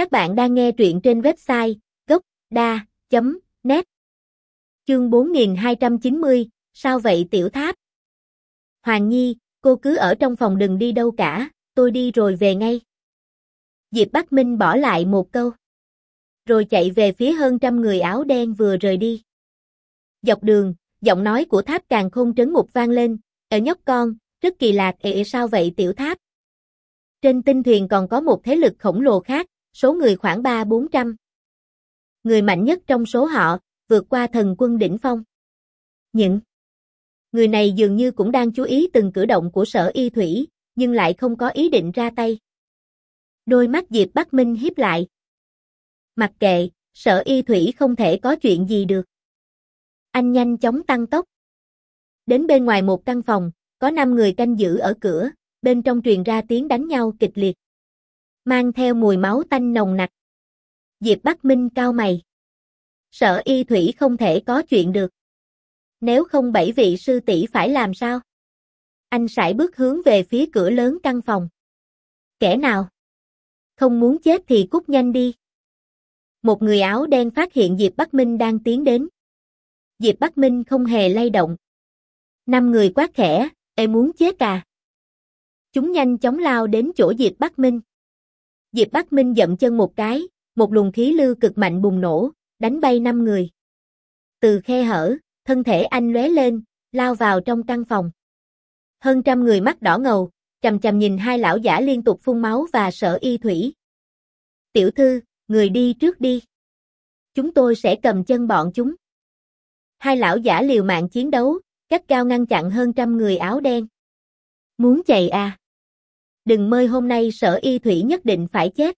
Các bạn đang nghe truyện trên website gốc.da.net Chương 4290, sao vậy tiểu tháp? Hoàng Nhi, cô cứ ở trong phòng đừng đi đâu cả, tôi đi rồi về ngay. Diệp Bắc Minh bỏ lại một câu. Rồi chạy về phía hơn trăm người áo đen vừa rời đi. Dọc đường, giọng nói của tháp càng không trấn ngục vang lên, ở nhóc con, rất kỳ lạ, ệ sao vậy tiểu tháp? Trên tinh thuyền còn có một thế lực khổng lồ khác, số người khoảng 3-400. Người mạnh nhất trong số họ, vượt qua thần quân đỉnh phong. Những người này dường như cũng đang chú ý từng cử động của sở y thủy, nhưng lại không có ý định ra tay. Đôi mắt Diệp Bắc Minh hiếp lại. Mặc kệ, sở y thủy không thể có chuyện gì được. Anh nhanh chóng tăng tốc. Đến bên ngoài một căn phòng, có 5 người canh giữ ở cửa, bên trong truyền ra tiếng đánh nhau kịch liệt. Mang theo mùi máu tanh nồng nặc. Diệp Bắc Minh cao mày. Sở y thủy không thể có chuyện được. Nếu không bảy vị sư tỷ phải làm sao? Anh sải bước hướng về phía cửa lớn căn phòng. Kẻ nào? Không muốn chết thì cút nhanh đi. Một người áo đen phát hiện Diệp Bắc Minh đang tiến đến. Diệp Bắc Minh không hề lay động. Năm người quát khẽ, em muốn chết à? Chúng nhanh chóng lao đến chỗ Diệp Bắc Minh. Diệp Bắc Minh dậm chân một cái, một luồng khí lưu cực mạnh bùng nổ, đánh bay năm người. Từ khe hở, thân thể anh lóe lên, lao vào trong căn phòng. Hơn trăm người mắt đỏ ngầu, chầm chầm nhìn hai lão giả liên tục phun máu và sợ y thủy. Tiểu thư, người đi trước đi. Chúng tôi sẽ cầm chân bọn chúng. Hai lão giả liều mạng chiến đấu, cách cao ngăn chặn hơn trăm người áo đen. Muốn chạy à? Đừng mơ hôm nay sở y thủy nhất định phải chết.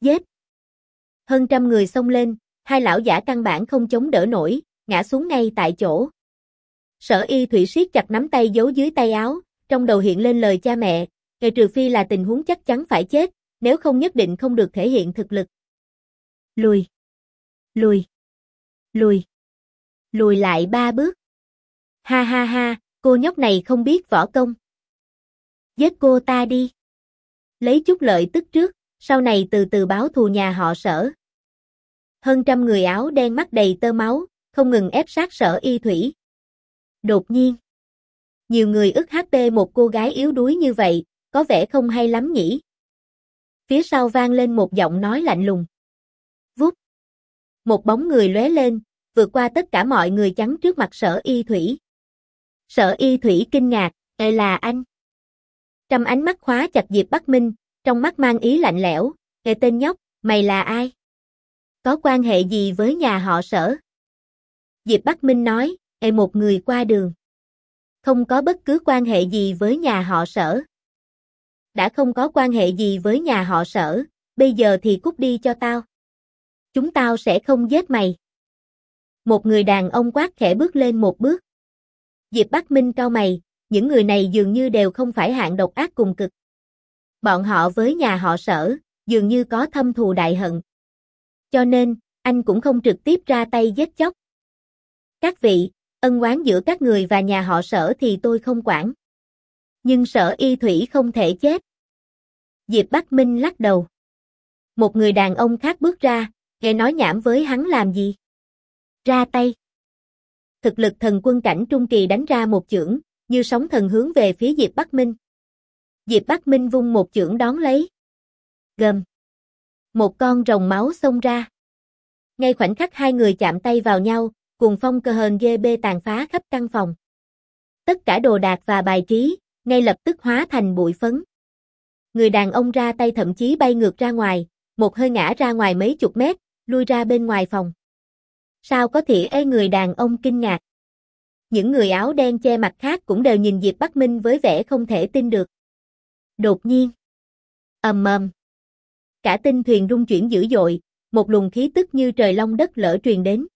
Giết! Hơn trăm người xông lên, hai lão giả căn bản không chống đỡ nổi, ngã xuống ngay tại chỗ. Sở y thủy siết chặt nắm tay giấu dưới tay áo, trong đầu hiện lên lời cha mẹ, ngày trừ phi là tình huống chắc chắn phải chết, nếu không nhất định không được thể hiện thực lực. Lùi. Lùi. Lùi. Lùi lại ba bước. Ha ha ha, cô nhóc này không biết võ công. Giết cô ta đi. Lấy chút lợi tức trước, sau này từ từ báo thù nhà họ sở. Hơn trăm người áo đen mắt đầy tơ máu, không ngừng ép sát sở y thủy. Đột nhiên. Nhiều người ức HP một cô gái yếu đuối như vậy, có vẻ không hay lắm nhỉ. Phía sau vang lên một giọng nói lạnh lùng. Vút. Một bóng người lóe lên, vượt qua tất cả mọi người chắn trước mặt sở y thủy. Sở y thủy kinh ngạc, Ê là anh. Trăm ánh mắt khóa chặt Diệp Bắc Minh, trong mắt mang ý lạnh lẽo, Ê tên nhóc, mày là ai? Có quan hệ gì với nhà họ sở? Diệp Bắc Minh nói, Ê một người qua đường. Không có bất cứ quan hệ gì với nhà họ sở. Đã không có quan hệ gì với nhà họ sở, bây giờ thì cút đi cho tao. Chúng tao sẽ không giết mày. Một người đàn ông quát khẽ bước lên một bước. Diệp Bắc Minh cao mày, những người này dường như đều không phải hạng độc ác cùng cực. Bọn họ với nhà họ sở, dường như có thâm thù đại hận. Cho nên, anh cũng không trực tiếp ra tay giết chóc. Các vị, ân oán giữa các người và nhà họ sở thì tôi không quản. Nhưng sở y thủy không thể chết. Diệp Bắc Minh lắc đầu. Một người đàn ông khác bước ra, nghe nói nhảm với hắn làm gì? Ra tay. Thực lực thần quân cảnh trung kỳ đánh ra một chưởng, như sóng thần hướng về phía Diệp Bắc Minh. Diệp Bắc Minh vung một chưởng đón lấy. Gầm. Một con rồng máu xông ra. Ngay khoảnh khắc hai người chạm tay vào nhau, cùng phong cơ hờn dê bê tàn phá khắp căn phòng. Tất cả đồ đạc và bài trí, ngay lập tức hóa thành bụi phấn. Người đàn ông ra tay thậm chí bay ngược ra ngoài, một hơi ngã ra ngoài mấy chục mét, lui ra bên ngoài phòng. Sao có thể ê người đàn ông kinh ngạc. Những người áo đen che mặt khác cũng đều nhìn Diệp Bắc Minh với vẻ không thể tin được. Đột nhiên. ầm ầm. Cả tinh thuyền rung chuyển dữ dội, một luồng khí tức như trời long đất lở truyền đến.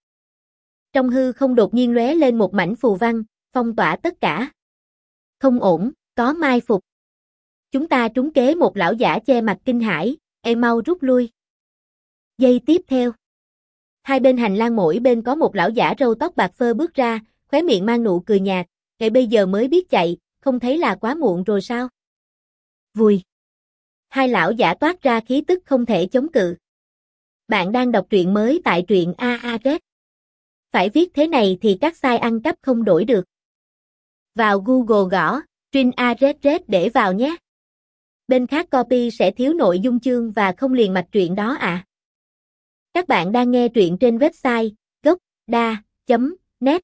Trong hư không đột nhiên lóe lên một mảnh phù văn, phong tỏa tất cả. Không ổn, có mai phục. Chúng ta trúng kế một lão giả che mặt kinh hãi, e mau rút lui. Giây tiếp theo. Hai bên hành lang mỗi bên có một lão giả râu tóc bạc phơ bước ra, khóe miệng mang nụ cười nhạt, "Kệ bây giờ mới biết chạy, không thấy là quá muộn rồi sao?" vui, Hai lão giả toát ra khí tức không thể chống cự. Bạn đang đọc truyện mới tại truyện AAZ. Phải viết thế này thì các sai ăn cắp không đổi được. Vào Google gõ, truyện AAZ để vào nhé. Bên khác copy sẽ thiếu nội dung chương và không liền mạch truyện đó ạ. À. Các bạn đang nghe truyện trên website gocda.net